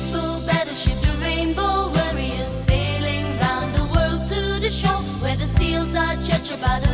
graceful battleship, the Rainbow sailing round the world to the shore where the seals are judged by the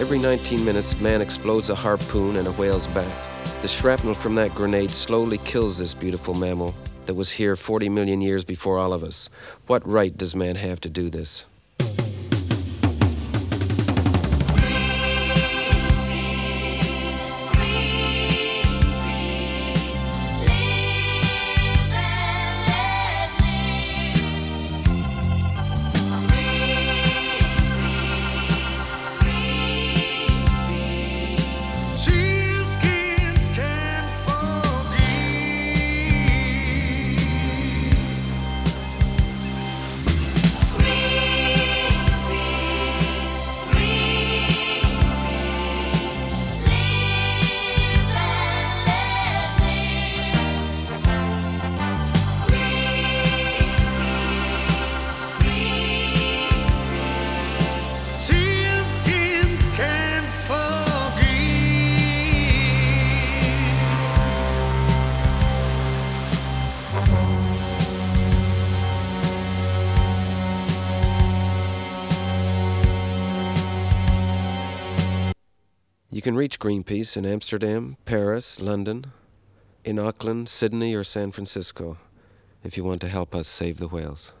Every 19 minutes, man explodes a harpoon in a whale's back. The shrapnel from that grenade slowly kills this beautiful mammal that was here 40 million years before all of us. What right does man have to do this? You can reach Greenpeace in Amsterdam, Paris, London, in Auckland, Sydney, or San Francisco if you want to help us save the whales.